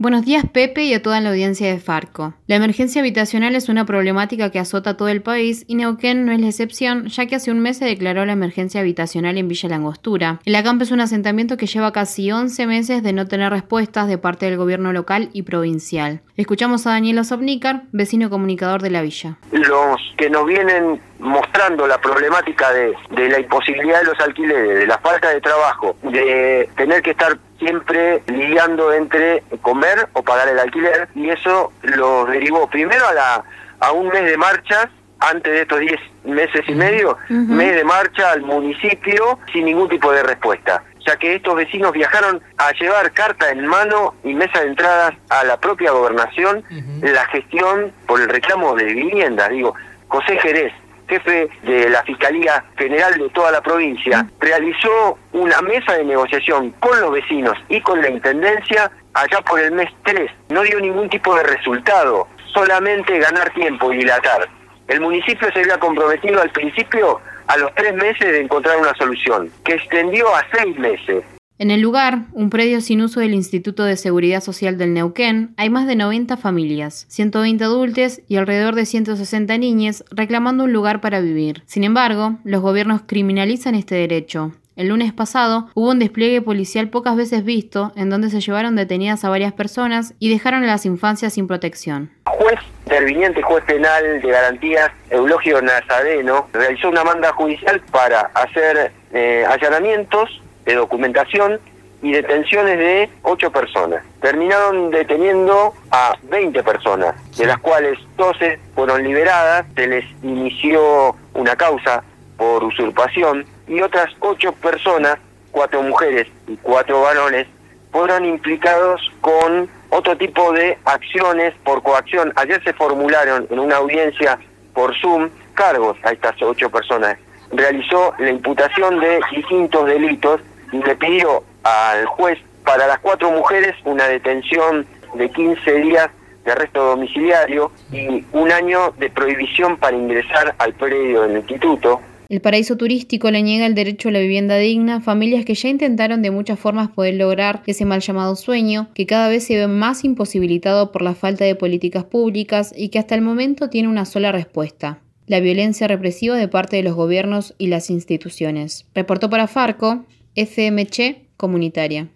Buenos días Pepe y a toda la audiencia de Farco. La emergencia habitacional es una problemática que azota todo el país y Neuquén no es la excepción, ya que hace un mes se declaró la emergencia habitacional en Villa Langostura. El acampo es un asentamiento que lleva casi 11 meses de no tener respuestas de parte del gobierno local y provincial. Escuchamos a Daniel Osobnícar, vecino comunicador de la villa. Los que nos vienen mostrando la problemática de, de la imposibilidad de los alquileres, de la falta de trabajo, de tener que estar siempre lidiando entre comer o pagar el alquiler y eso lo derivó primero a, la, a un mes de marchas antes de estos 10 meses y medio, mes de marcha al municipio sin ningún tipo de respuesta, ya que estos vecinos viajaron a llevar carta en mano y mesa de entradas a la propia gobernación la gestión por el reclamo de vivienda. Digo, José Jerez, jefe de la Fiscalía General de toda la provincia, realizó una mesa de negociación con los vecinos y con la Intendencia allá por el mes 3. No dio ningún tipo de resultado, solamente ganar tiempo y dilatar. El municipio se había comprometido al principio a los tres meses de encontrar una solución, que extendió a seis meses. En el lugar, un predio sin uso del Instituto de Seguridad Social del Neuquén, hay más de 90 familias, 120 adultos y alrededor de 160 niñas reclamando un lugar para vivir. Sin embargo, los gobiernos criminalizan este derecho. El lunes pasado hubo un despliegue policial pocas veces visto, en donde se llevaron detenidas a varias personas y dejaron a las infancias sin protección. Juez interviniente, juez penal de garantías, Eulogio Nazareno, realizó una manda judicial para hacer eh, allanamientos de documentación y detenciones de ocho personas. Terminaron deteniendo a 20 personas, de las cuales 12 fueron liberadas, se les inició una causa por usurpación y otras ocho personas, cuatro mujeres y cuatro varones, fueron implicados con otro tipo de acciones por coacción. Ayer se formularon en una audiencia por Zoom cargos a estas ocho personas. Realizó la imputación de distintos delitos le pidió al juez para las cuatro mujeres una detención de 15 días de arresto domiciliario y un año de prohibición para ingresar al predio del instituto. El paraíso turístico le niega el derecho a la vivienda digna a familias que ya intentaron de muchas formas poder lograr ese mal llamado sueño, que cada vez se ve más imposibilitado por la falta de políticas públicas y que hasta el momento tiene una sola respuesta, la violencia represiva de parte de los gobiernos y las instituciones. Reportó para Farco, FMC Comunitaria.